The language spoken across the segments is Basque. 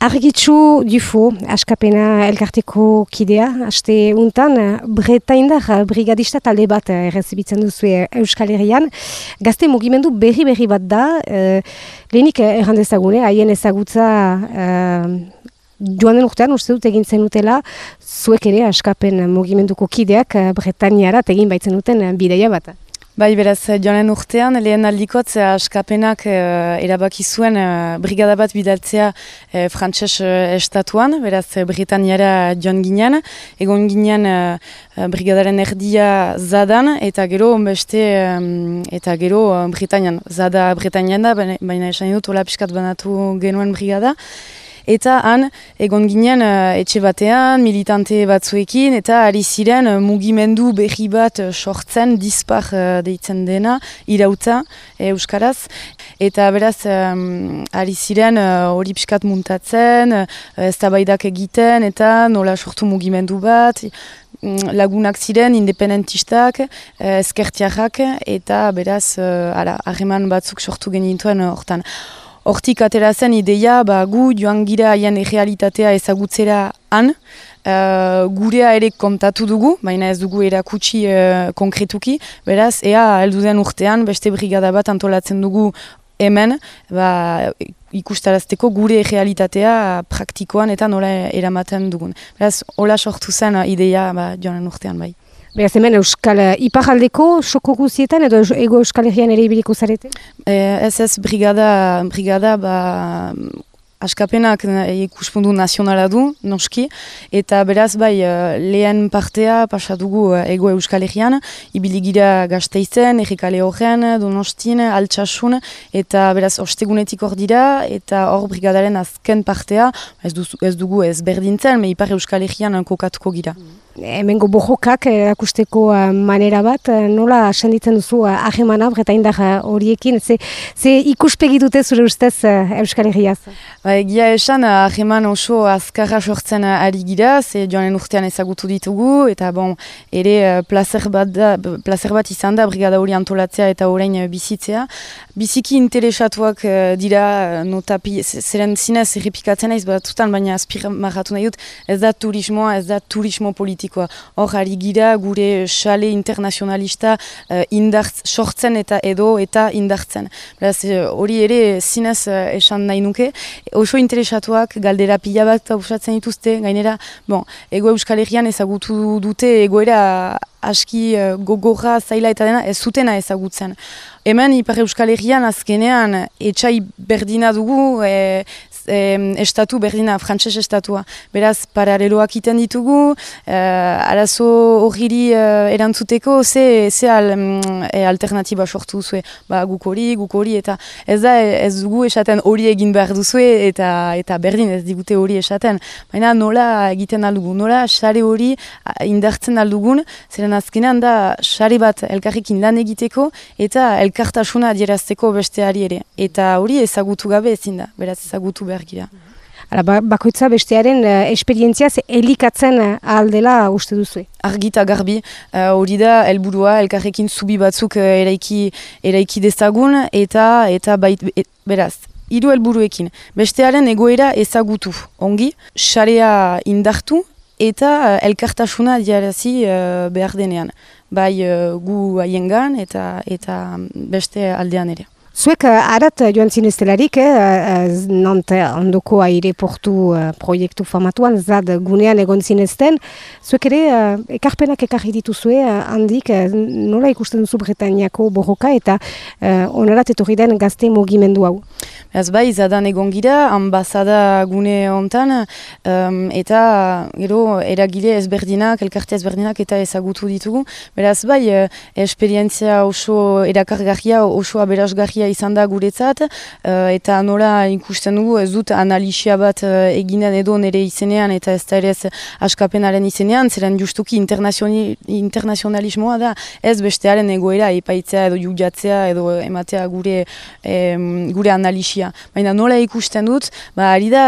Argitxu Dufo, askapena elkarteko kidea, aste untan, bretaindar brigadista talde bat errezibitzen duzu Euskal Herrian. Gazte mugimendu berri-berri bat da, e, lehenik errandezagune, haien ezagutza e, joan den urtean, uste dut egin zenutela, zuek ere askapen mugimenduko kideak Bretainiara egin baitzen duten bideia bat. Bai, beraz, joanen urtean, lehen aldikotz, askapenak uh, erabaki zuen uh, brigada bat bidaltzea uh, frantses estatuan, beraz, Britanniara joan ginen, egon ginen brigadaren erdia zadan, eta gero, beste, eta gero, Britannian, zada Britannian da, baina esan dut, hola piskat banatu genuen brigada, Eta han, egon ginen uh, etxe batean, militante batzuekin, eta ari ziren uh, mugimendu berri bat uh, sortzen, dispar deitzen dena, irauta, Euskaraz. Eta beraz, um, ari ziren hori uh, piskat muntatzen, uh, ez egiten, eta nola sortu mugimendu bat, mm, lagunak ziren, independentistak, ezkertiarrak, eta beraz, harreman batzuk sortu genituen hortan. Hortik atera zen ideia, ba, gu joan gira haien errealitatea ezagutzera han, uh, gurea ere kontatu dugu, baina ez dugu erakutsi uh, konkretuki, beraz, ea den urtean beste brigada bat antolatzen dugu hemen, ba, ikustarazteko gure realitatea praktikoan eta nola eramaten dugun. Beraz, hola sortu zen ideia ba, joan urtean bai. Beraz hemen Euskal uh, Iparaldeko soko guzietan edo ego Euskal Herrian ere ibiliko zarete? Eh, ez ez brigada, brigada ba, askapenak eh, ikuspundu nazionala du, noski, eta beraz bai eh, lehen partea pasadugu eh, ego euskal egian, ibiligira gazteizen, errekale horrean, donostin, altsasun, eta beraz ostegunetik hor dira, eta hor brigadaren azken partea, ez, ez dugu ez berdintzen, me ipar euskal egian kokatuko gira. Hemengo bojokak akusteko manera bat, nola asenditzen duzu ahemana, breta indar horiekin, ze, ze ikuspegi dute zure ustez euskal egiaz? Ba, egia esan, aheman oso azkarra sortzen ari gira, ze joanen urtean ezagutu ditugu, eta bon, ere eh, placer bat, da, placer bat izan da, brigada hori antolatzea eta orain eh, bizitzea. Biziki interesatuak dira, notapi, zeren zinez errepikatzen aiz, batutan, baina azpir marratu nahi dut, ez da turismoa, ez da turismo politikoa. Hor, ari gira, gure xale internazionalista uh, indartz, sortzen eta edo eta indartzen. Hori ere zinez esan nahi nuke, oso interesatuak galdera pila bat usatzen dituzte, gainera, bon, ego euskal herrian ezagutu dute egoera aski uh, gogorra zaila eta dena ez zutena ezagutzen. Hemen Ipar Euskal Herrian azkenean etxai berdina dugu, e, estatu berdina, frantses estatua. Beraz, paraleloak iten ditugu, e, arazo horriri e, erantzuteko, ze, ze al, mm, e, alternatiba sortu zuen. Ba, guk hori, guk hori, eta ez da, ez dugu esaten hori egin behar duzue, eta, eta berdin ez digute hori esaten. Baina nola egiten aldugu, nola sare hori indartzen aldugun, zeren azkenean da sare bat elkarrekin lan egiteko, eta elkartasuna adierazteko besteari ere. Eta hori ezagutu gabe ezin da, beraz ezagutu behar gira. Hala, ba, bakoitza bestearen uh, esperientziaz elikatzen uh, aldela uste duzu? Argita garbi, uh, hori da, helburua elkarrekin zubi batzuk uh, eraiki, eraiki dezagun, eta, eta bait, e, beraz, hiru helburuekin. Bestearen egoera ezagutu, ongi, xarea indartu, eta uh, elkartasuna adierazi uh, behar denean bai uh, gu haiengan eta eta beste aldean ere. Zuek uh, arat joan zineztelarik, eh, uh, nante ondoko aireportu uh, proiektu famatuan, zad gunean egon zinezten, zuek ere uh, ekarpenak ekarri dituzue uh, handik, uh, nola ikusten duzu Bretainiako borroka eta uh, onarat etorri den gazte mugimendu hau? Ez bai, zadan egon gira, ambasada gune hontan, um, eta gero eragile ezberdinak, elkarte ezberdinak eta ezagutu ditugu. Beraz bai, eh, esperientzia oso erakargarria, oso aberasgarria izan da guretzat, uh, eta nola ikusten dugu ez dut analisia bat uh, eginen edo nire izenean eta ez da ere ez askapenaren izenean, zeren justuki internazionalismoa da ez bestearen egoera epaitzea edo jugatzea edo ematea gure, gure analisia Baina nola ikusten dut, ba, ari da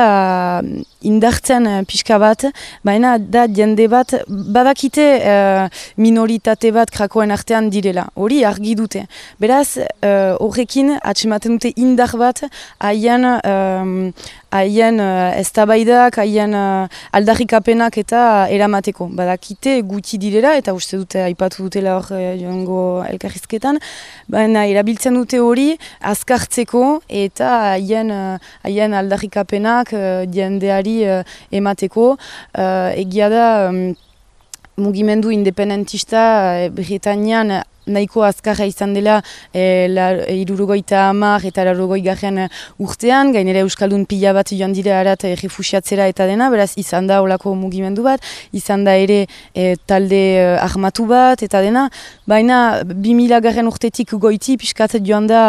mm, indartzen uh, pixka bat, baina da jende bat, badakite uh, minoritate bat krakoen artean direla, hori argi dute. Beraz, uh, horrekin atxematen dute indar bat, haien haien uh, eztabaidak, haien uh, aldarrikapenak eta eramateko. Badakite gutxi direla eta uste dute aipatu dutela hor uh, joango elkarrizketan, baina erabiltzen dute hori azkartzeko eta haien uh, aldarrikapenak uh, jendeari uh, emateko. Uh, egia da... Um, mugimendu independentista Britainian nahiko azkarra izan dela e, irurogoita amar eta larrogoi garen urtean, gainera Euskaldun pila bat joan dira arat e, refusiatzera eta dena, beraz izan da olako mugimendu bat, izan da ere e, talde e, ahmatu bat eta dena, baina 2000 garen urtetik goiti piskatzet joan da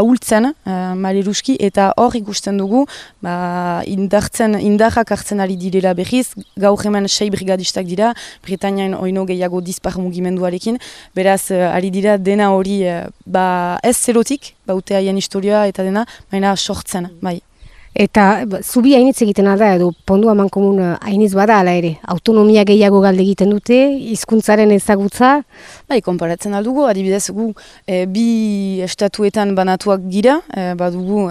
ahultzen, e, maleruski, eta hor ikusten dugu, ba, indartzen, indarrak hartzen ari direla behiz, gaur hemen sei brigadistak dira, Britainian oino gehiago dispar mugimenduarekin, beraz, ari dira dena hori eh, ba, ez zerotik, baute haien historioa eta dena, baina sortzen, bai. Eta ba, zubi hainitz egiten alda edo pondu haman komun eh, hainitz bada ala ere, autonomia gehiago galde egiten dute, hizkuntzaren ezagutza? Bai, konparatzen aldugu, adibidez gu e, bi estatuetan banatuak gira, e, badugu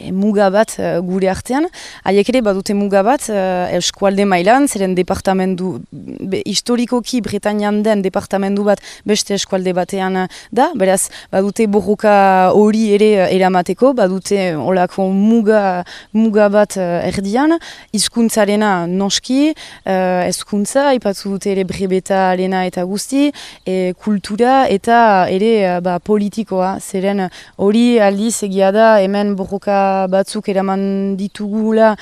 e, muga bat e, gure artean. Haiek ere badute muga bat e, eskualde mailan, zeren departamendu, be, historikoki Bretañan den departamendu bat beste eskualde batean da, beraz badute borroka hori ere eramateko, badute olako muga, muga bat erdian, hizkuntzarena noski, ezkuntza, ipatzu dute ere brebeta arena eta guzti, e, kultura eta ere ba, politikoa, zeren hori aldiz egia da hemen borroka batzuk eraman ditugula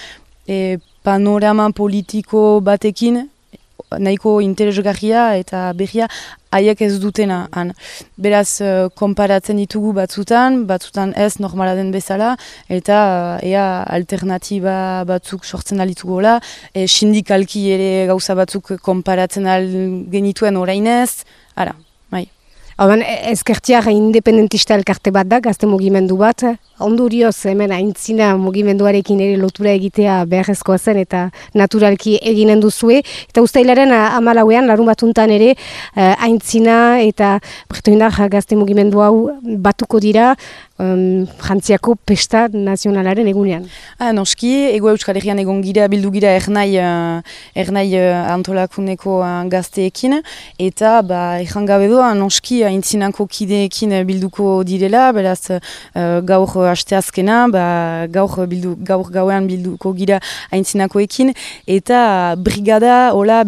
e, panorama politiko batekin, nahiko interesgarria eta berria haiek ez dutena. Han. Beraz, uh, konparatzen ditugu batzutan, batzutan ez normala den bezala, eta uh, ea alternatiba batzuk sortzen alitugu gola, e, sindikalki ere gauza batzuk konparatzen al genituen orainez, ara, bai. Hauan, ezkertiak independentista elkarte bat da, gazte mugimendu bat, ondurioz hemen aintzina mugimenduarekin ere lotura egitea beharrezkoa zen eta naturalki eginen duzue. Eta ustailaren amalauean, larun batuntan ere, eh, aintzina eta bretoindar gazte mugimendu hau batuko dira, um, jantziako pesta nazionalaren egunean. Ah, noski, ego euskal herrian egon gira, bildu gira ernai, uh, ernai uh, antolakuneko uh, gazteekin, eta ba, erran gabe doa, noski, haintzinako kideekin bilduko direla, beraz uh, gaur asteazkena, ba, gaur, bildu, gaur gauean bilduko gira haintzinakoekin, eta brigada, hola,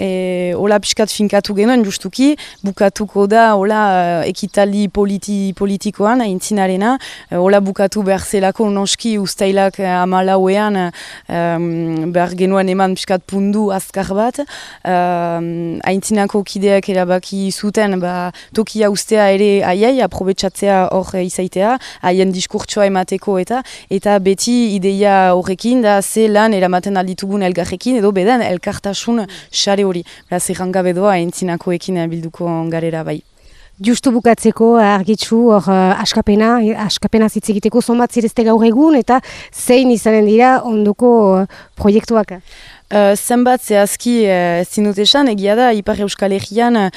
e, hola piskat finkatu genuen, justuki, bukatuko da, hola, ekitali politi, politikoan, haintzina arena, uh, ola bukatu behar zelako noski ustailak uh, amalauean um, behar genuen eman piskat pundu azkar bat. Um, Aintzinako kideak erabaki zuten ba, tokia ustea ere aiai, aprobetsatzea hor izaitea, haien diskurtsoa emateko eta eta beti ideia horrekin da ze lan eramaten alditugun elgarrekin edo beden elkartasun sare hori. Beraz, errangabe doa aintzinakoekin bilduko garera bai. Justu bukatzeko argitzu hor uh, askapena, askapena zitz egiteko zonbat zirezte gaur egun eta zein izanen dira ondoko uh, proiektuak? Uh, zenbat zehazki uh, zinut esan, egia da, Ipar Euskal Herrian uh,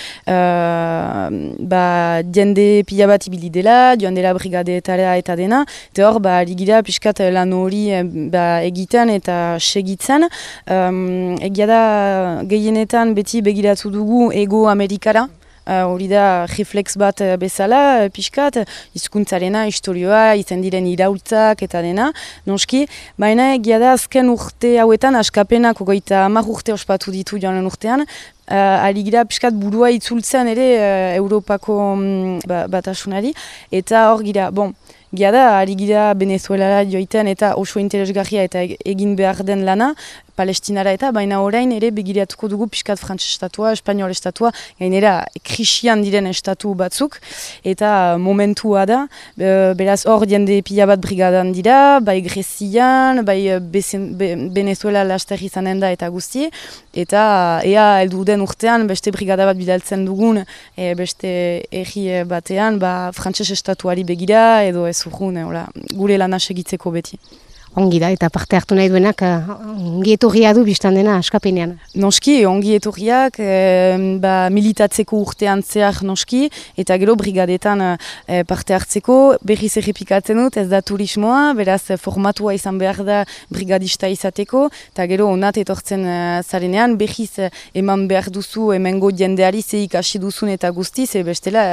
ba, diende pila bat ibili dela, joan dela brigadeetara eta dena, eta hor, ba, ligira piskat lan hori ba, egiten eta segitzen. Um, egia da, gehienetan beti begiratu dugu ego Amerikara, Eh, hori da reflex bat uh, bezala, uh, pixkat, izkuntzarena, historioa, izan diren iraultzak eta dena, noski, baina egia da azken urte hauetan, askapenak ogoita amak urte ospatu ditu joan urtean, uh, aligira pixkat burua itzultzen ere Europako um, batasunari, eta hor gira, bon, Gia da, ari gira Venezuelara joiten eta oso interesgarria eta egin behar den lana, palestinara eta, baina orain ere begiratuko dugu piskat frantz estatua, espanol estatua, gainera krisian diren estatu batzuk, eta momentua da, beraz hor diende pila bat brigadan dira, bai Grezian, bai Venezuela laster izanen da eta guzti, eta ea eldu den urtean beste brigada bat bidaltzen dugun, e, beste erri batean, ba, frantses estatuari begira, edo ez urgun, gure lan segitzeko beti. Ongi da, eta parte hartu nahi duenak ongi etorria du biztan dena askapenean. Noski, ongi etorriak, ba, militatzeko urtean zehar noski, eta gero brigadetan e, parte hartzeko, berriz errepikatzen dut, ez da turismoa, beraz formatua izan behar da brigadista izateko, eta gero onat etortzen uh, zarenean, berriz eman behar duzu emengo jendeari ze ikasi duzun eta guztiz, e, bestela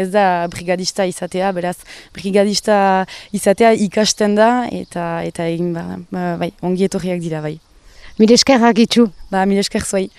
ez da brigadista izatea, beraz brigadista izatea ikasten da, eta eta egin ba, ba, bai, ongi etorriak dira bai. Mire eskerrak itxu. Ba, mire esker zuai.